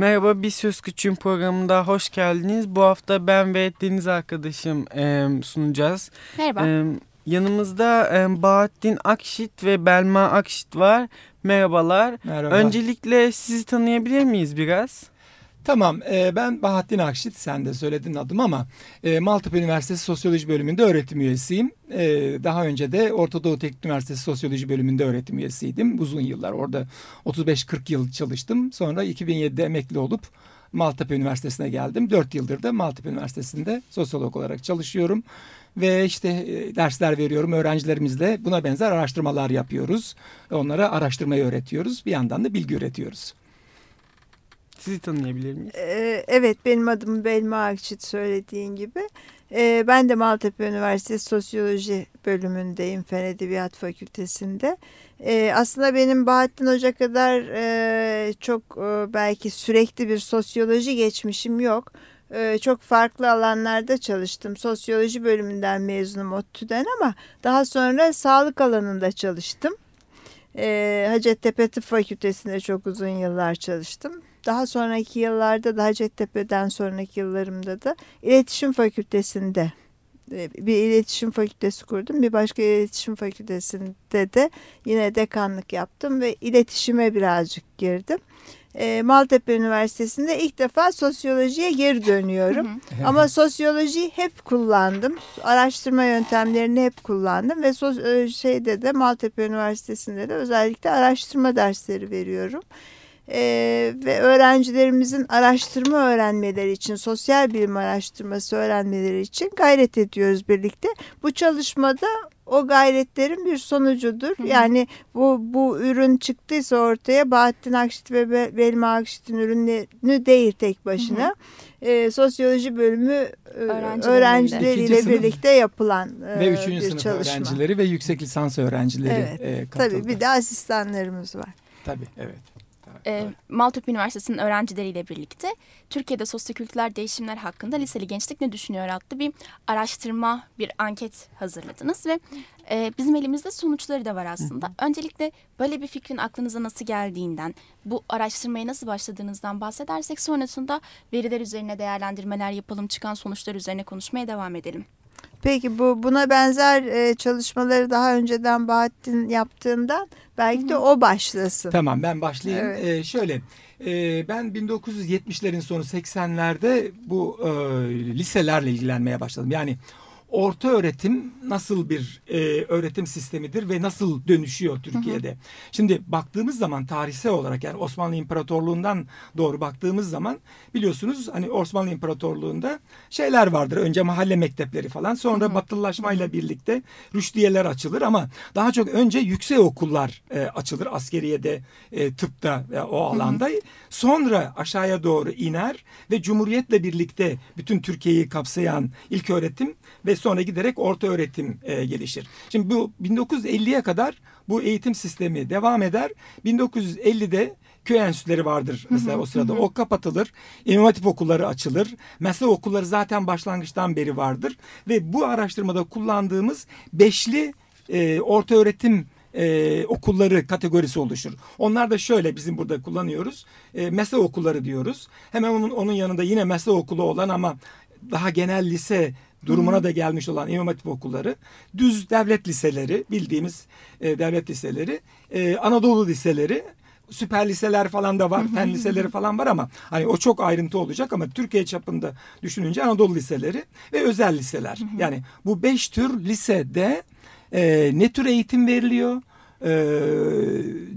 Merhaba, Bir Söz Küçüğün programında hoş geldiniz. Bu hafta ben ve Deniz arkadaşım e, sunacağız. Merhaba. E, yanımızda e, Bahattin Akşit ve Belma Akşit var. Merhabalar. Merhaba. Öncelikle sizi tanıyabilir miyiz biraz? Tamam e, ben Bahattin Akşit sen de söyledin adım ama e, Maltepe Üniversitesi Sosyoloji Bölümünde öğretim üyesiyim. E, daha önce de Orta Doğu Teknik Üniversitesi Sosyoloji Bölümünde öğretim üyesiydim. Uzun yıllar orada 35-40 yıl çalıştım. Sonra 2007'de emekli olup Maltepe Üniversitesi'ne geldim. 4 yıldır da Maltepe Üniversitesi'nde sosyolog olarak çalışıyorum. Ve işte e, dersler veriyorum öğrencilerimizle buna benzer araştırmalar yapıyoruz. Onlara araştırmayı öğretiyoruz. Bir yandan da bilgi üretiyoruz. Sizi tanıyabilir miyiz? Ee, Evet benim adım Belma Akçit söylediğin gibi. Ee, Ben de Maltepe Üniversitesi Sosyoloji bölümündeyim Fen Edebiyat Fakültesinde. Ee, Aslında benim Bahattin Hoca kadar e, çok e, belki sürekli bir sosyoloji geçmişim yok. Ee, Çok farklı alanlarda çalıştım. Sosyoloji bölümünden mezunum ODTÜ'den ama daha sonra sağlık alanında çalıştım. Ee, Hacettepe Tıp Fakültesi'nde çok uzun yıllar çalıştım. Daha sonraki yıllarda da Hacettepe'den sonraki yıllarımda da iletişim fakültesinde e, bir iletişim fakültesi kurdum. Bir başka iletişim fakültesinde de yine dekanlık yaptım ve iletişime birazcık girdim. E, Maltepe Üniversitesi'nde ilk defa sosyolojiye geri dönüyorum. Ama sosyolojiyi hep kullandım. Araştırma yöntemlerini hep kullandım ve sos- e, şeyde de Maltepe Üniversitesi'nde de özellikle araştırma dersleri veriyorum. Ee, ve öğrencilerimizin araştırma öğrenmeleri için, sosyal bilim araştırması öğrenmeleri için gayret ediyoruz birlikte. Bu çalışmada o gayretlerin bir sonucudur. Yani bu bu ürün çıktıysa ortaya Bahattin Akşit ve Be- Belma Akşit'in ürünü değil tek başına. Ee, sosyoloji bölümü e, öğrencileriyle birlikte yapılan e, ve üçüncü bir sınıf çalışma. öğrencileri ve yüksek lisans öğrencileri Evet, e, katıldı. Tabii bir de asistanlarımız var. Tabii evet. Ee, Maltepe Üniversitesi'nin öğrencileriyle birlikte Türkiye'de sosyokültürel değişimler hakkında liseli gençlik ne düşünüyor adlı bir araştırma, bir anket hazırladınız ve e, bizim elimizde sonuçları da var aslında. Öncelikle böyle bir fikrin aklınıza nasıl geldiğinden, bu araştırmaya nasıl başladığınızdan bahsedersek sonrasında veriler üzerine değerlendirmeler yapalım, çıkan sonuçlar üzerine konuşmaya devam edelim. Peki bu buna benzer e, çalışmaları daha önceden Bahattin yaptığından belki de o başlasın. Tamam ben başlayayım. Evet. E, şöyle e, ben 1970'lerin sonu 80'lerde bu e, liselerle ilgilenmeye başladım. Yani orta öğretim nasıl bir e, öğretim sistemidir ve nasıl dönüşüyor Türkiye'de? Şimdi baktığımız zaman tarihsel olarak yani Osmanlı İmparatorluğundan doğru baktığımız zaman biliyorsunuz hani Osmanlı İmparatorluğu'nda şeyler vardır. Önce mahalle mektepleri falan sonra batılılaşmayla birlikte rüştiyeler açılır ama daha çok önce yüksek okullar e, açılır askeriyede, e, tıpta ve o alanda. Sonra aşağıya doğru iner ve Cumhuriyet'le birlikte bütün Türkiye'yi kapsayan ilk öğretim ve sonra giderek orta öğretim e, gelişir. Şimdi bu 1950'ye kadar bu eğitim sistemi devam eder. 1950'de köy enstitüleri vardır mesela o sırada. O kapatılır. Hatip okulları açılır. Meslek okulları zaten başlangıçtan beri vardır. Ve bu araştırmada kullandığımız beşli e, orta öğretim e, okulları kategorisi oluşur. Onlar da şöyle bizim burada kullanıyoruz. E, meslek okulları diyoruz. Hemen onun, onun yanında yine meslek okulu olan ama daha genel lise durumuna da gelmiş olan İmam Hatip okulları, düz devlet liseleri, bildiğimiz e, devlet liseleri, e, Anadolu liseleri, süper liseler falan da var, fen liseleri falan var ama hani o çok ayrıntı olacak ama Türkiye çapında düşününce Anadolu liseleri ve özel liseler. Yani bu beş tür lisede e, ne tür eğitim veriliyor? E,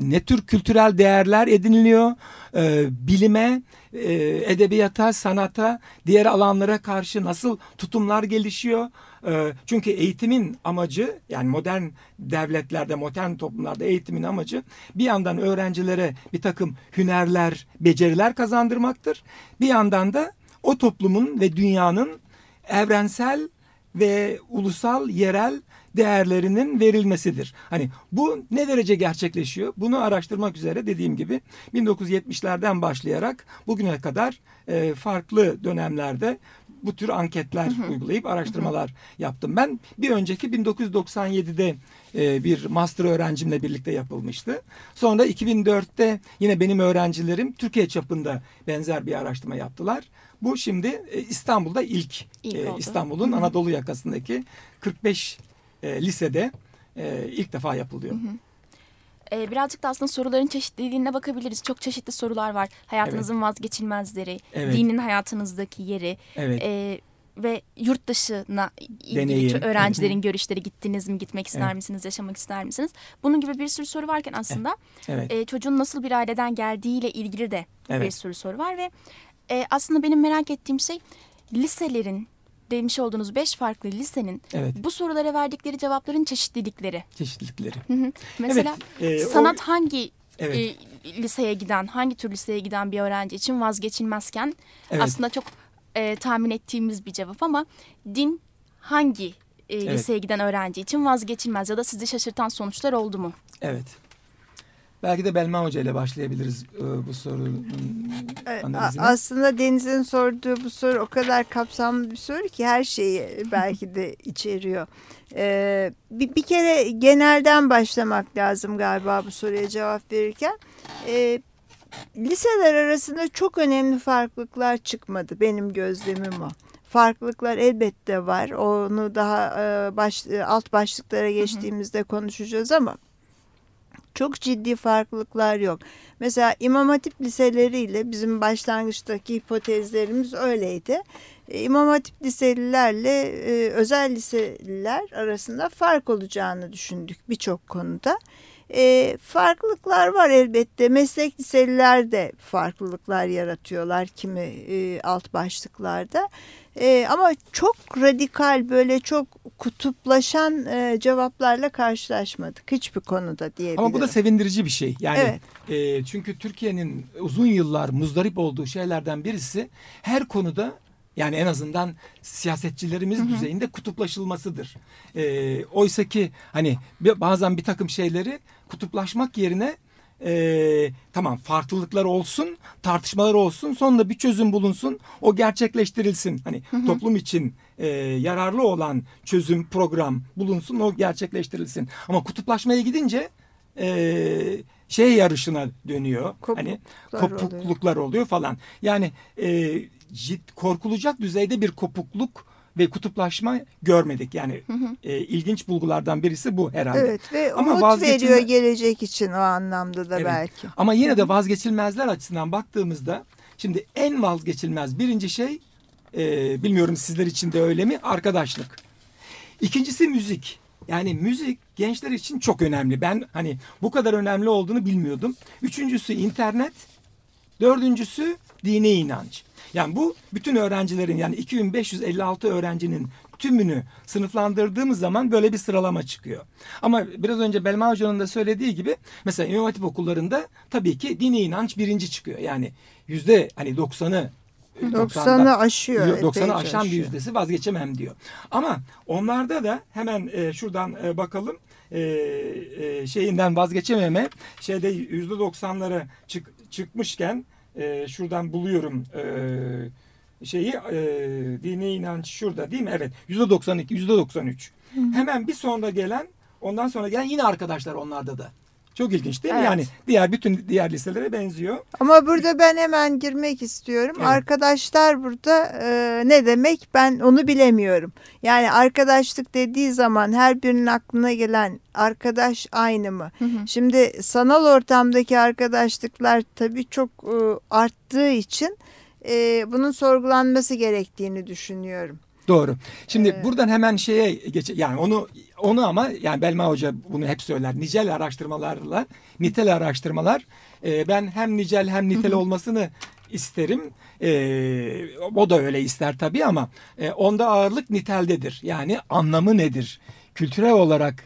ne tür kültürel değerler ediniliyor? E, bilime, e, edebiyata, sanata, diğer alanlara karşı nasıl tutumlar gelişiyor? E, çünkü eğitimin amacı yani modern devletlerde, modern toplumlarda eğitimin amacı bir yandan öğrencilere bir takım hünerler, beceriler kazandırmaktır. Bir yandan da o toplumun ve dünyanın evrensel ve ulusal, yerel değerlerinin verilmesidir. Hani bu ne derece gerçekleşiyor? Bunu araştırmak üzere dediğim gibi 1970'lerden başlayarak bugüne kadar e, farklı dönemlerde bu tür anketler uygulayıp araştırmalar yaptım. Ben bir önceki 1997'de e, bir master öğrencimle birlikte yapılmıştı. Sonra 2004'te yine benim öğrencilerim Türkiye çapında benzer bir araştırma yaptılar. Bu şimdi e, İstanbul'da ilk, İlk e. İstanbul'un Anadolu yakasındaki 45 e, lisede e, ilk defa yapılıyor. Ee, birazcık da aslında soruların çeşitliliğine bakabiliriz. Çok çeşitli sorular var. Hayatınızın vazgeçilmezleri, Evet. dinin hayatınızdaki yeri Evet. ee, ve yurt dışına ilgili öğrencilerin görüşleri gittiniz mi, gitmek ister Evet. misiniz, yaşamak ister misiniz? Bunun gibi bir sürü soru varken aslında Evet. e, çocuğun nasıl bir aileden geldiğiyle ilgili de bir Evet. sürü soru var ve e, aslında benim merak ettiğim şey liselerin demiş olduğunuz beş farklı lisenin Evet. bu sorulara verdikleri cevapların çeşitlilikleri. Çeşitlilikleri. Hı hı. Mesela Evet, e, o- sanat hangi Evet. e, liseye giden, hangi tür liseye giden bir öğrenci için vazgeçilmezken Evet. aslında çok e, tahmin ettiğimiz bir cevap ama din hangi e, Evet. liseye giden öğrenci için vazgeçilmez ya da sizi şaşırtan sonuçlar oldu mu? Evet. Belki de Belma Hoca ile başlayabiliriz e, bu sorunun E, analizine. Aslında Deniz'in sorduğu bu soru o kadar kapsamlı bir soru ki her şeyi belki de içeriyor. Ee, bir, bir kere genelden başlamak lazım galiba bu soruya cevap verirken. Ee, liseler arasında çok önemli farklılıklar çıkmadı. Benim gözlemim o. Farklılıklar elbette var. Onu daha e, baş, e, alt başlıklara geçtiğimizde konuşacağız ama çok ciddi farklılıklar yok. Mesela İmam Hatip liseleriyle bizim başlangıçtaki hipotezlerimiz öyleydi. E, İmam Hatip liselilerle e, özel liseliler arasında fark olacağını düşündük birçok konuda. E, farklılıklar var elbette. Meslek liseliler de farklılıklar yaratıyorlar kimi e, alt başlıklarda. E, ama çok radikal böyle çok kutuplaşan e, cevaplarla karşılaşmadık hiçbir konuda diyebilirim. Ama bu da sevindirici bir şey. Yani Evet. e, çünkü Türkiye'nin uzun yıllar muzdarip olduğu şeylerden birisi her konuda yani en azından siyasetçilerimiz düzeyinde kutuplaşılmasıdır. E, Oysa ki hani bazen bir takım şeyleri kutuplaşmak yerine e, tamam farklılıklar olsun, tartışmalar olsun, sonra bir çözüm bulunsun, o gerçekleştirilsin. Hani toplum için e, yararlı olan çözüm, program bulunsun, o gerçekleştirilsin. Ama kutuplaşmaya gidince e, şey yarışına dönüyor. hani Kopukluklar kopukluklar oluyor. falan. Yani e, cid- korkulacak düzeyde bir kopukluk ve kutuplaşma görmedik. Yani e, ilginç bulgulardan birisi bu herhalde. Evet ve Ama umut vazgeçilme- veriyor gelecek için o anlamda da Evet. belki. Ama yine de vazgeçilmezler açısından baktığımızda şimdi en vazgeçilmez birinci şey e, bilmiyorum sizler için de öyle mi? Arkadaşlık. İkincisi müzik. Yani müzik gençler için çok önemli. Ben hani bu kadar önemli olduğunu bilmiyordum. Üçüncüsü internet. Dördüncüsü dini inanç. Yani bu bütün öğrencilerin yani 2556 öğrencinin tümünü sınıflandırdığımız zaman böyle bir sıralama çıkıyor. Ama biraz önce Belma Hoca'nın da söylediği gibi mesela İmam Hatip okullarında tabii ki dini inanç birinci çıkıyor. Yani yüzde hani 90'ı 90'ı aşıyor. 90'ı epeyce aşan bir aşıyor. yüzdesi vazgeçemem diyor. Ama onlarda da hemen e, şuradan e, bakalım e, e, şeyinden vazgeçememe şeyde yüzde 90'lara çık, çıkmışken e, şuradan buluyorum e, şeyi e, dini inanç şurada değil mi? Evet yüzde 92 yüzde 93. Hemen bir sonra gelen ondan sonra gelen yine arkadaşlar onlarda da. Çok ilginç değil mi? Evet. Yani diğer bütün diğer liselere benziyor. Ama burada ben hemen girmek istiyorum. Evet. Arkadaşlar burada e, ne demek ben onu bilemiyorum. Yani arkadaşlık dediği zaman her birinin aklına gelen arkadaş aynı mı? Şimdi sanal ortamdaki arkadaşlıklar tabii çok e, arttığı için e, bunun sorgulanması gerektiğini düşünüyorum. Doğru. Şimdi buradan hemen şeye geç yani onu onu ama yani Belma Hoca bunu hep söyler. Nicel araştırmalarla nitel araştırmalar e, ben hem nicel hem nitel olmasını isterim. E, o da öyle ister tabii ama e, onda ağırlık niteldedir. Yani anlamı nedir? Kültürel olarak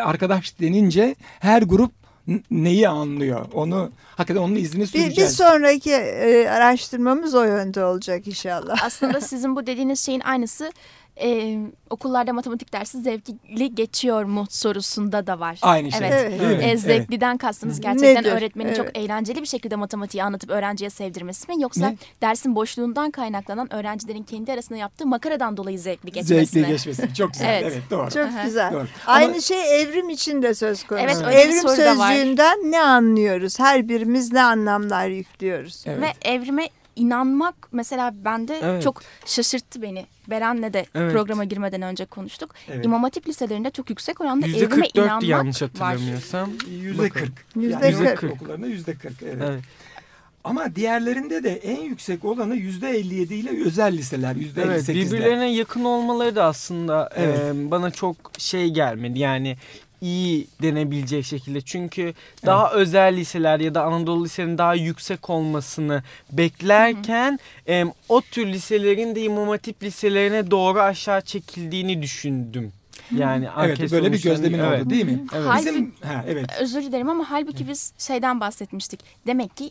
arkadaş denince her grup neyi anlıyor? Onu hakikaten onun izini Bir, süreceğiz. bir sonraki e, araştırmamız o yönde olacak inşallah. Aslında sizin bu dediğiniz şeyin aynısı e, okullarda matematik dersi zevkli geçiyor mu sorusunda da var. Aynı şey. Evet. Evet. E, Evet. zevkliden kastınız gerçekten Nedir? öğretmenin Evet. çok eğlenceli bir şekilde matematiği anlatıp öğrenciye sevdirmesi mi yoksa Ne? dersin boşluğundan kaynaklanan öğrencilerin kendi arasında yaptığı makaradan dolayı zevkli geçmesi Zevkli geçmesi. Çok güzel. Evet, Evet. doğru. Çok güzel. Doğru. Aynı Ama- şey evrim için de söz konusu. Evet, öyle evrim var. sözcüğünden ne anlıyoruz? Her birimiz ne anlamlar yüklüyoruz? Evet. Ve evrime inanmak mesela bende Evet. çok şaşırttı beni. Beren'le de Evet. programa girmeden önce konuştuk. Evet. İmam Hatip liselerinde çok yüksek oranda Yüzde evrime 44 inanmak yanlış var. hatırlamıyorsam. Yüzde kırk. Yüzde kırk. okullarında yüzde kırk. Evet. Evet. Ama diğerlerinde de en yüksek olanı yüzde 57 ile özel liseler yüzde Evet 58'de. birbirlerine yakın olmaları da aslında Evet. e, bana çok şey gelmedi yani iyi denebilecek şekilde çünkü daha özel liseler ya da Anadolu liselerinin daha yüksek olmasını beklerken e, o tür liselerin de İmam Hatip liselerine doğru aşağı çekildiğini düşündüm. Yani Evet anket böyle bir gözlemin evet. oldu değil mi? Evet. Halbuki- Bizim ha, evet. Özür dilerim ama halbuki biz şeyden bahsetmiştik. Demek ki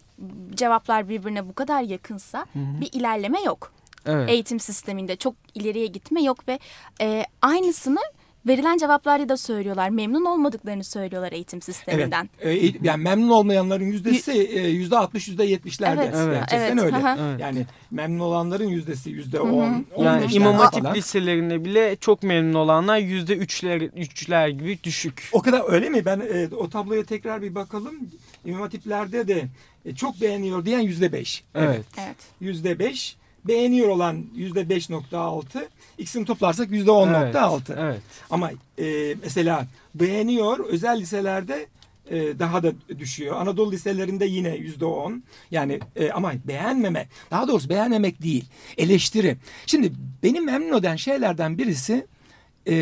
cevaplar birbirine bu kadar yakınsa bir ilerleme yok. Evet. Eğitim sisteminde çok ileriye gitme yok ve e, aynısını verilen cevaplarda da söylüyorlar. Memnun olmadıklarını söylüyorlar eğitim Evet. sisteminden. Ee, yani memnun olmayanların yüzdesi e, yüzde 60 yüzde 70'lerde. Evet, evet. Gerçekten evet, öyle. Evet. Yani memnun olanların yüzdesi yüzde 10, Yani 15'lerde İmam Hatip falan. liselerinde bile çok memnun olanlar yüzde üçler, üçler gibi düşük. O kadar öyle mi? Ben e, o tabloya tekrar bir bakalım. İmam Hatipler'de de e, çok beğeniyor diyen yüzde 5. Evet. Evet. Yüzde 5. Beğeniyor olan yüzde 5.6. İkisini toplarsak yüzde 10.6. Evet. Ama e, mesela beğeniyor özel liselerde e, daha da düşüyor. Anadolu liselerinde yine yüzde on. Yani e, ama beğenmeme, daha doğrusu beğenmemek değil, eleştiri. Şimdi benim memnun eden şeylerden birisi e,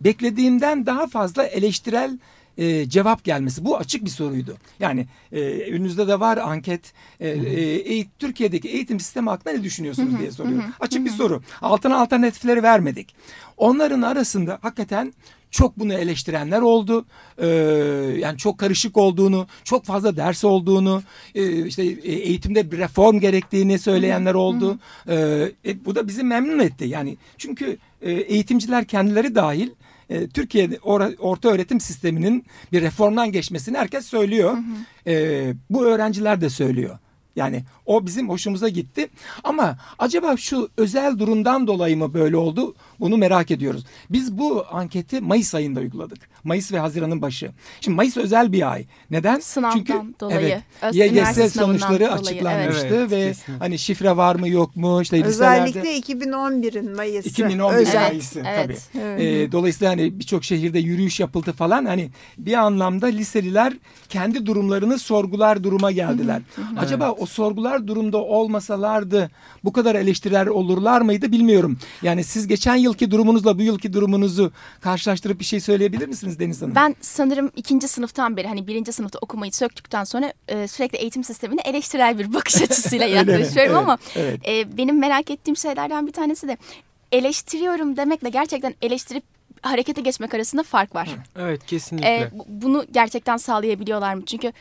beklediğimden daha fazla eleştirel e, cevap gelmesi. Bu açık bir soruydu. Yani e, önünüzde de var anket. E, e, Türkiye'deki eğitim sistemi hakkında ne düşünüyorsunuz diye soruyorum. Açık bir soru. Altına alternatifleri vermedik. Onların arasında hakikaten çok bunu eleştirenler oldu. Ee, yani çok karışık olduğunu, çok fazla ders olduğunu, e, işte e, eğitimde bir reform gerektiğini söyleyenler oldu. Ee, e, bu da bizi memnun etti. Yani çünkü e, eğitimciler kendileri dahil e, Türkiye'de ora- orta öğretim sisteminin bir reformdan geçmesini herkes söylüyor. E, bu öğrenciler de söylüyor. Yani o bizim hoşumuza gitti. Ama acaba şu özel durumdan dolayı mı böyle oldu? Bunu merak ediyoruz. Biz bu anketi Mayıs ayında uyguladık. Mayıs ve Haziran'ın başı. Şimdi Mayıs özel bir ay. Neden? Sınavdan Çünkü dolayı, evet, YGS sonuçları dolayı, açıklanmıştı evet. ve Evet, kesinlikle. hani şifre var mı yok mu işte Özellikle 2011'in Mayıs'ı. 2011 özel. Mayıs'ı evet. tabii. Evet. Ee, dolayısıyla hani birçok şehirde yürüyüş yapıldı falan hani bir anlamda liseliler kendi durumlarını sorgular duruma geldiler. Acaba o sorgular durumda olmasalardı bu kadar eleştiriler olurlar mıydı bilmiyorum. Yani siz geçen yılki durumunuzla bu yılki durumunuzu karşılaştırıp bir şey söyleyebilir misiniz Deniz Hanım? Ben sanırım ikinci sınıftan beri hani birinci sınıfta okumayı söktükten sonra e, sürekli eğitim sistemine eleştirel bir bakış açısıyla yaklaşıyorum Evet, ama evet. e, benim merak ettiğim şeylerden bir tanesi de eleştiriyorum demekle gerçekten eleştirip harekete geçmek arasında fark var. Evet kesinlikle. E, bu- bunu gerçekten sağlayabiliyorlar mı? Çünkü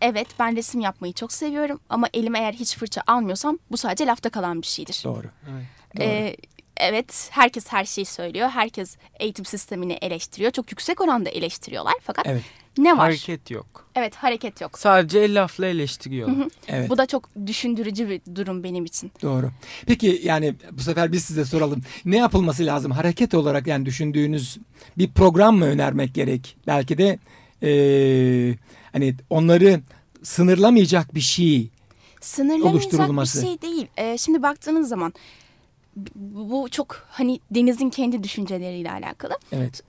evet ben resim yapmayı çok seviyorum ama elime eğer hiç fırça almıyorsam bu sadece lafta kalan bir şeydir. Doğru. Evet. Doğru. Ee, evet herkes her şeyi söylüyor. Herkes eğitim sistemini eleştiriyor. Çok yüksek oranda eleştiriyorlar. Fakat Evet. ne var? Hareket yok. Evet hareket yok. Sadece lafla eleştiriyorlar. Evet. Bu da çok düşündürücü bir durum benim için. Doğru. Peki yani bu sefer biz size soralım. Ne yapılması lazım? Hareket olarak yani düşündüğünüz bir program mı önermek gerek? Belki de eee, hani onları sınırlamayacak bir şey. Sınırlamayacak Oluşturulması. bir şey değil. Ee, şimdi baktığınız zaman bu çok hani Deniz'in kendi düşünceleriyle alakalı. Evet.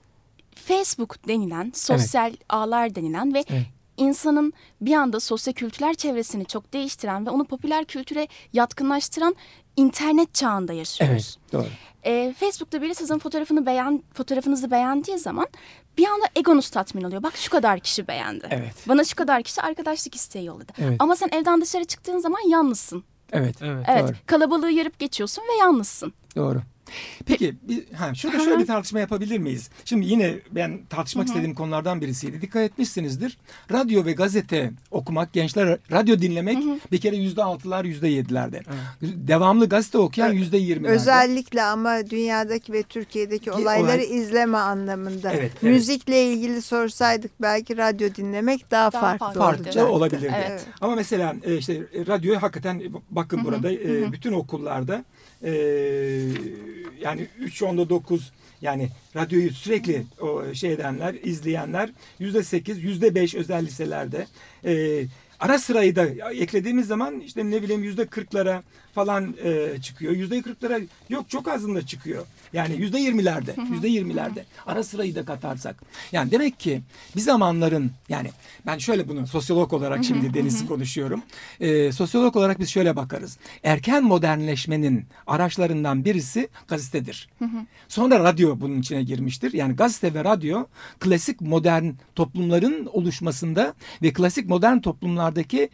Facebook denilen, sosyal ağlar denilen ve Evet. insanın bir anda sosyokültürel çevresini çok değiştiren ve onu popüler kültüre yatkınlaştıran internet çağında yaşıyoruz. Evet. Doğru. Ee, Facebook'ta biri sizin fotoğrafını beğen, fotoğrafınızı beğendiği zaman bir anda egonuz tatmin oluyor. Bak şu kadar kişi beğendi. Evet. Bana şu kadar kişi arkadaşlık isteği yolladı. Evet. Ama sen evden dışarı çıktığın zaman yalnızsın. Evet. Evet. Evet. Doğru. Kalabalığı yarıp geçiyorsun ve yalnızsın. Doğru. Peki bir, ha, şurada şöyle bir tartışma yapabilir miyiz? Şimdi yine ben tartışmak istediğim konulardan birisiydi. Dikkat etmişsinizdir. Radyo ve gazete okumak, gençler radyo dinlemek bir kere yüzde altılar, yüzde yedilerde. Devamlı gazete okuyan yüzde yirmilerde. Özellikle ama dünyadaki ve Türkiye'deki olayları olay- izleme anlamında. Evet, evet. Müzikle ilgili sorsaydık belki radyo dinlemek daha, Daha farklı, farklı. farklı olacaktı. olabilirdi. Evet. Ama mesela e, işte radyoyu hakikaten e, bakın burada e, bütün okullarda e, yani 3 onda 9 yani radyoyu sürekli o şey edenler, izleyenler yüzde 8, yüzde 5 özel liselerde. E, ara sırayı da eklediğimiz zaman işte ne bileyim yüzde 40'lara falan e, çıkıyor. Yüzde 40'lara yok çok azında çıkıyor. Yani yüzde 20'lerde, yüzde 20'lerde. Ara sırayı da katarsak. Yani demek ki bir zamanların yani ben şöyle bunu sosyolog olarak şimdi Deniz'i konuşuyorum. E, sosyolog olarak biz şöyle bakarız. Erken modernleşmenin araçlarından birisi gazetedir. Sonra radyo bunun içine girmiştir. Yani gazete ve radyo klasik modern toplumların oluşmasında ve klasik modern toplumlardaki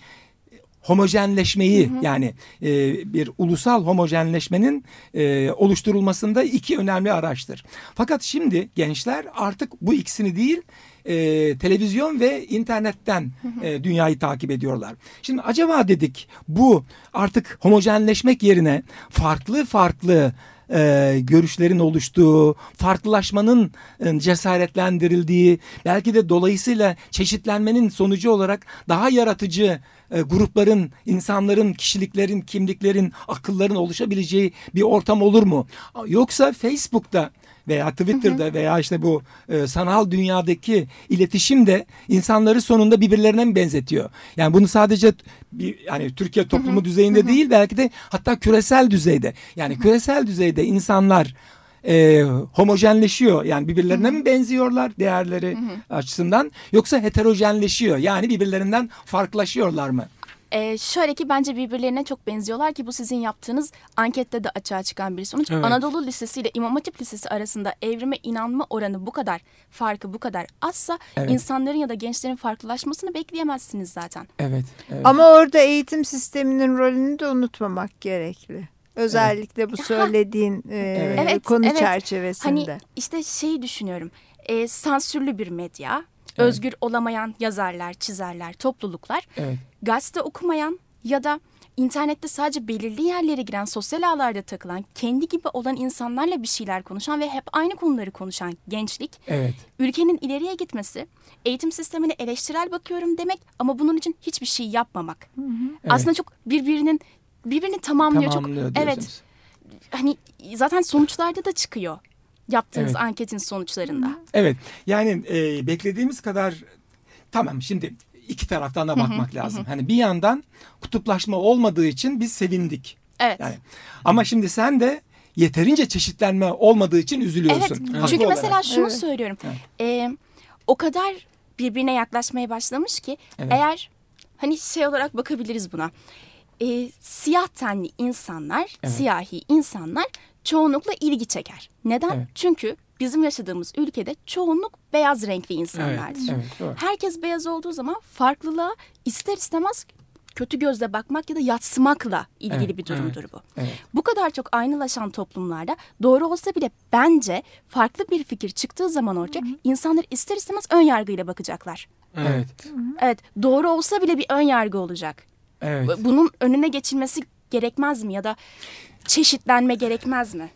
homojenleşmeyi yani e, bir ulusal homojenleşmenin e, oluşturulmasında iki önemli araçtır. Fakat şimdi gençler artık bu ikisini değil e, televizyon ve internetten e, dünyayı takip ediyorlar. Şimdi acaba dedik bu artık homojenleşmek yerine farklı farklı e, görüşlerin oluştuğu, farklılaşmanın e, cesaretlendirildiği, belki de dolayısıyla çeşitlenmenin sonucu olarak daha yaratıcı e, grupların, insanların, kişiliklerin, kimliklerin, akılların oluşabileceği bir ortam olur mu? Yoksa Facebook'ta veya Twitter'da veya işte bu e, sanal dünyadaki iletişim de insanları sonunda birbirlerine mi benzetiyor? Yani bunu sadece bir yani Türkiye toplumu düzeyinde değil belki de hatta küresel düzeyde. Yani küresel düzeyde insanlar e, homojenleşiyor. Yani birbirlerine mi benziyorlar değerleri açısından yoksa heterojenleşiyor. Yani birbirlerinden farklılaşıyorlar mı? Ee, şöyle ki bence birbirlerine çok benziyorlar ki bu sizin yaptığınız ankette de açığa çıkan bir sonuç. Evet. Anadolu Lisesi ile İmam Hatip Lisesi arasında evrime inanma oranı bu kadar farkı bu kadar azsa Evet. insanların ya da gençlerin farklılaşmasını bekleyemezsiniz zaten. Evet. evet. Ama orada eğitim sisteminin rolünü de unutmamak gerekli. Özellikle bu söylediğin e, Evet. Evet, konu evet. çerçevesinde. Hani işte şeyi düşünüyorum. Ee, sansürlü bir medya, özgür olamayan yazarlar, çizerler, topluluklar, Evet. gazete okumayan ya da internette sadece belirli yerlere giren, sosyal ağlarda takılan, kendi gibi olan insanlarla bir şeyler konuşan ve hep aynı konuları konuşan gençlik, Evet. ülkenin ileriye gitmesi, eğitim sistemine eleştirel bakıyorum demek ama bunun için hiçbir şey yapmamak. Aslında çok birbirinin birbirini tamamlıyor. Tamamlıyor çok evet. Hani zaten sonuçlarda da çıkıyor. Yaptığınız Evet. anketin sonuçlarında. Evet. Yani e, beklediğimiz kadar tamam şimdi iki taraftan da bakmak lazım. Hani bir yandan kutuplaşma olmadığı için biz sevindik. Evet. Yani ama şimdi sen de yeterince çeşitlenme olmadığı için Evet. üzülüyorsun. Haklı Çünkü olarak. mesela şunu Evet. söylüyorum. Evet. Ee, o kadar birbirine yaklaşmaya başlamış ki Evet. eğer hani şey olarak bakabiliriz buna. Ee, siyah tenli insanlar, Evet. siyahi insanlar çoğunlukla ilgi çeker. Neden? Evet. Çünkü bizim yaşadığımız ülkede çoğunluk beyaz renkli insanlardır. Evet, doğru. Herkes beyaz olduğu zaman farklılığa ister istemez kötü gözle bakmak ya da yatsımakla ilgili Evet, bir durumdur bu. Evet. Bu kadar çok aynılaşan toplumlarda doğru olsa bile bence farklı bir fikir çıktığı zaman ortaya insanlar ister istemez ön yargıyla bakacaklar. Evet. Evet doğru olsa bile bir ön yargı olacak. Evet. Bunun önüne geçilmesi gerekmez mi ya da çeşitlenme gerekmez mi?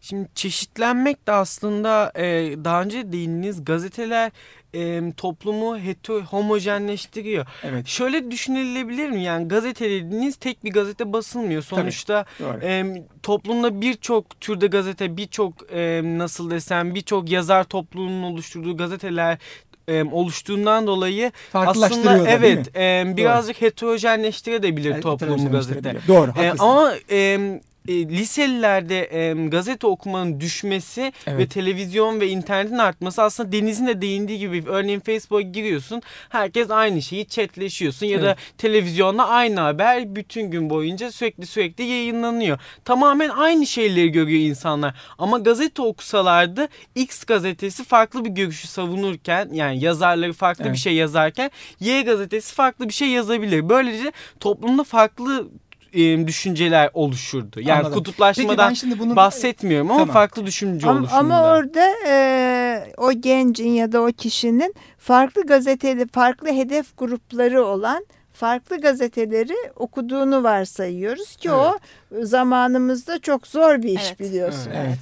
Şimdi çeşitlenmek de aslında e, daha önce değindiğiniz gazeteler e, toplumu heto homojenleştiriyor. Evet. Şöyle düşünülebilir mi? Yani gazete dediğiniz tek bir gazete basılmıyor. Sonuçta Doğru. e, toplumda birçok türde gazete, birçok e, nasıl desem birçok yazar topluluğunun oluşturduğu gazeteler e, oluştuğundan dolayı aslında da, evet e, birazcık heterojenleştirebilir Evet, toplumu gazete. Doğru. E, haklısın. ama e, e, liselilerde e, gazete okumanın düşmesi Evet. ve televizyon ve internetin artması aslında Deniz'in de değindiği gibi örneğin Facebook'a giriyorsun herkes aynı şeyi chatleşiyorsun ya da Evet. televizyonda aynı haber bütün gün boyunca sürekli sürekli yayınlanıyor. Tamamen aynı şeyleri görüyor insanlar ama gazete okusalardı X gazetesi farklı bir görüşü savunurken yani yazarları farklı Evet. bir şey yazarken Y gazetesi farklı bir şey yazabilir. Böylece toplumda farklı e, düşünceler oluşurdu. Yani Anladım. kutuplaşmadan şimdi bunun bahsetmiyorum ama Tamam. farklı düşünce Ama, oluşumunda. ama orada e, o gencin ya da o kişinin farklı gazeteli, farklı hedef grupları olan farklı gazeteleri okuduğunu varsayıyoruz ki o zamanımızda çok zor bir iş Evet. biliyorsun. Evet.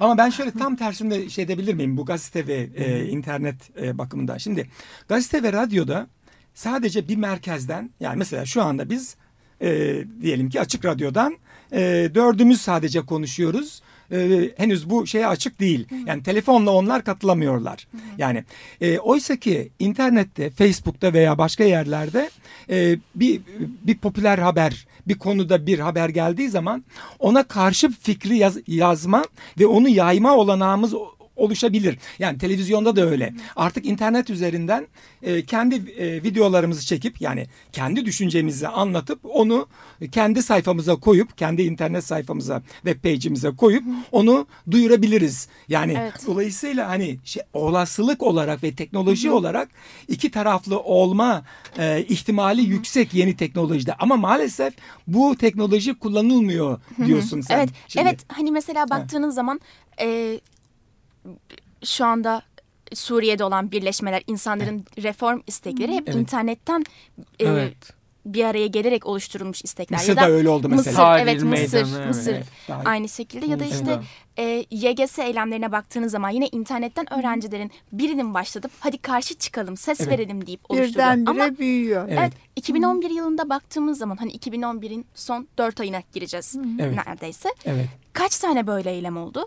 Ama ben şöyle tam tersinde şey edebilir miyim bu gazete ve e, internet e, bakımında. Şimdi gazete ve radyoda sadece bir merkezden yani mesela şu anda biz e, diyelim ki açık radyodan e, dördümüz sadece konuşuyoruz. E, henüz bu şeye açık değil. Yani telefonla onlar katılamıyorlar. Yani e, oysa ki internette, Facebook'ta veya başka yerlerde e, bir bir popüler haber, bir konuda bir haber geldiği zaman ona karşı fikri yaz- yazma ve onu yayma olanağımız oluşabilir. Yani televizyonda da öyle. Artık internet üzerinden e, kendi e, videolarımızı çekip yani kendi düşüncemizi anlatıp onu kendi sayfamıza koyup kendi internet sayfamıza web page'imize koyup onu duyurabiliriz. Yani Evet. dolayısıyla hani şey, olasılık olarak ve teknoloji olarak iki taraflı olma e, ihtimali yüksek yeni teknolojide ama maalesef bu teknoloji kullanılmıyor diyorsun sen. Evet, şimdi. evet. Hani mesela baktığınız zaman e, şu anda Suriye'de olan birleşmeler, insanların reform istekleri hep Evet. internetten e, Evet. bir araya gelerek oluşturulmuş istekler. Mısır'da öyle oldu mesela. Mısır, evet Mısır, meydanı, evet. Mısır Evet, aynı şekilde ya da Evet. işte e, YGS eylemlerine baktığınız zaman yine internetten öğrencilerin birinin başlatıp hadi karşı çıkalım, ses Evet. verelim deyip oluşturdu. Birdenbire Ama büyüyor. Evet. Evet. 2011 yılında baktığımız zaman hani 2011'in son 4 ayına gireceğiz Evet. neredeyse. Evet. Kaç tane böyle eylem oldu?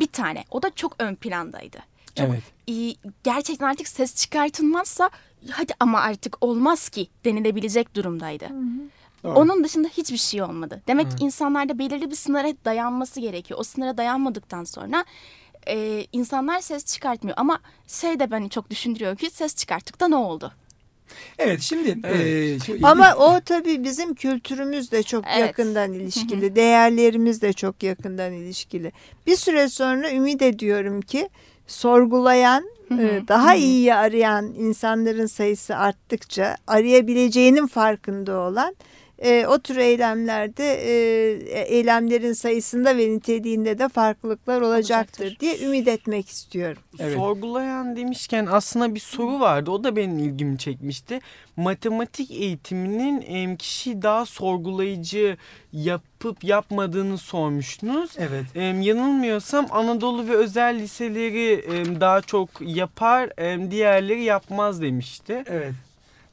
Bir tane. O da çok ön plandaydı. Çok Evet. iyi, gerçekten artık ses çıkartılmazsa hadi ama artık olmaz ki denilebilecek durumdaydı. Doğru. Onun dışında hiçbir şey olmadı. Demek ki insanlarda belirli bir sınıra dayanması gerekiyor. O sınıra dayanmadıktan sonra e, insanlar ses çıkartmıyor. Ama şey de beni çok düşündürüyor ki ses çıkarttık da ne oldu? Evet şimdi Evet. e, Ama o tabii bizim kültürümüzle çok Evet. yakından ilişkili, değerlerimiz de çok yakından ilişkili. Bir süre sonra ümit ediyorum ki sorgulayan, daha iyiyi arayan insanların sayısı arttıkça arayabileceğinin farkında olan e, o tür eylemlerde e, eylemlerin sayısında ve niteliğinde de farklılıklar olacaktır, Olacaktır. diye ümit etmek istiyorum. Evet. Sorgulayan demişken aslında bir soru vardı. O da benim ilgimi çekmişti. Matematik eğitiminin kişiyi daha sorgulayıcı yapıp yapmadığını sormuştunuz. Evet. Yanılmıyorsam Anadolu ve özel liseleri daha çok yapar, diğerleri yapmaz demişti. Evet.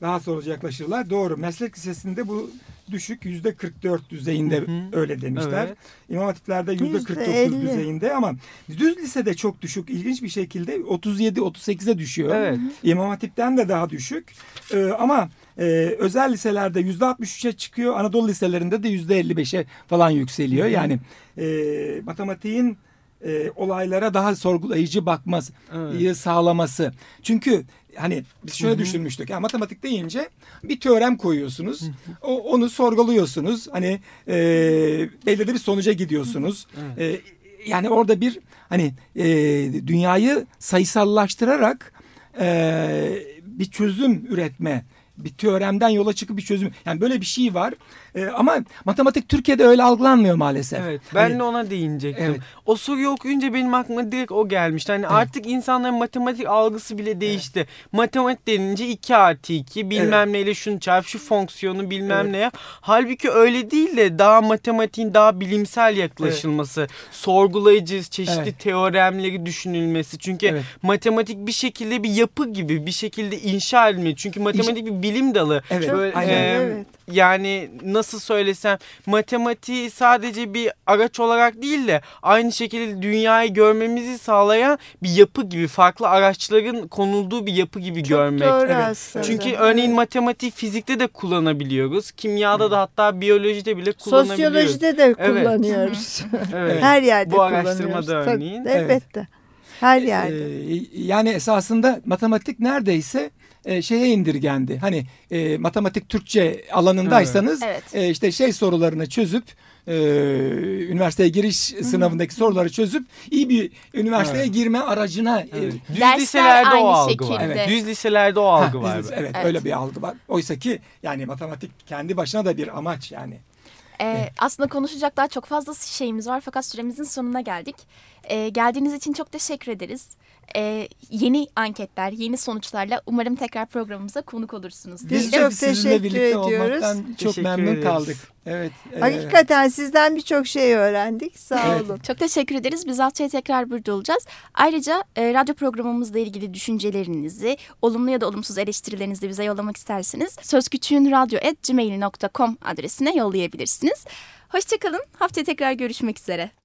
Daha sonra yaklaşırlar. Doğru. Meslek lisesinde bu düşük yüzde 44 düzeyinde Hı hı. öyle demişler. Evet. İmam hatiplerde yüzde 49 %50. düzeyinde ama düz lisede çok düşük. İlginç bir şekilde 37-38'e düşüyor. Evet. İmam hatipten de daha düşük. Ee, ama e, özel liselerde yüzde 63'e çıkıyor. Anadolu liselerinde de yüzde 55'e falan yükseliyor. Yani e, matematiğin e, olaylara daha sorgulayıcı bakması Evet. sağlaması. Çünkü hani biz şöyle düşünmüştük. Yani matematik deyince bir teorem koyuyorsunuz. o, onu sorguluyorsunuz. Hani e, belirli bir sonuca gidiyorsunuz. E, yani orada bir hani e, dünyayı sayısallaştırarak e, bir çözüm üretme bir teoremden yola çıkıp bir çözüm. Yani böyle bir şey var. E, ama matematik Türkiye'de öyle algılanmıyor maalesef. Evet. Ben Hani- de ona değinecektim. Evet. O soruyu okuyunca benim aklıma direkt o gelmişti. Hani artık insanların matematik algısı bile değişti. Matematik denince 2 artı 2 bilmem neyle şunu çarp şu fonksiyonu bilmem Evet. ne yap. Halbuki öyle değil de daha matematiğin daha bilimsel yaklaşılması, sorgulayıcı çeşitli Evet. teoremleri düşünülmesi. Çünkü Evet. matematik bir şekilde bir yapı gibi bir şekilde inşa edilmeli. Çünkü matematik bir bilim dalı. Evet, Böyle, aynen. em, Evet. yani nasıl söylesem matematiği sadece bir araç olarak değil de aynı şekilde dünyayı görmemizi sağlayan bir yapı gibi farklı araçların konulduğu bir yapı gibi Çok görmek. doğru Evet. aslında. Çünkü Evet. örneğin matematiği fizikte de kullanabiliyoruz. Kimyada da hatta biyolojide bile kullanabiliyoruz. Sosyolojide de Evet. kullanıyoruz. Evet. Her yerde Bu araştırmada kullanıyoruz. Tabii, örneğin. Elbette. Her yerde. Ee, yani esasında matematik neredeyse e, şeye indirgendi. Hani e, matematik Türkçe alanındaysanız Evet. e, işte şey sorularını çözüp e, üniversiteye giriş sınavındaki soruları çözüp iyi bir üniversiteye girme aracına e, Evet. Düz Dersler liselerde o algı var. şekilde. Evet. Düz liselerde o Ha, algı var. biz- evet, Evet. öyle bir algı var. Oysa ki yani matematik kendi başına da bir amaç yani. Ee, aslında konuşacak daha çok fazla şeyimiz var fakat süremizin sonuna geldik. Ee, geldiğiniz için çok teşekkür ederiz. Ee, yeni anketler, yeni sonuçlarla umarım tekrar programımıza konuk olursunuz. Biz çok sizinle teşekkür birlikte ediyoruz. olmaktan çok Teşekkür memnun ederiz. kaldık. Evet. e, Hakikaten sizden birçok şey öğrendik. Sağ Evet. olun. Çok teşekkür ederiz. Biz haftaya tekrar burada olacağız. Ayrıca e, radyo programımızla ilgili düşüncelerinizi, olumlu ya da olumsuz eleştirilerinizi de bize yollamak isterseniz sözküçüğünradyo.gmail.com adresine yollayabilirsiniz. Hoşçakalın. Haftaya tekrar görüşmek üzere.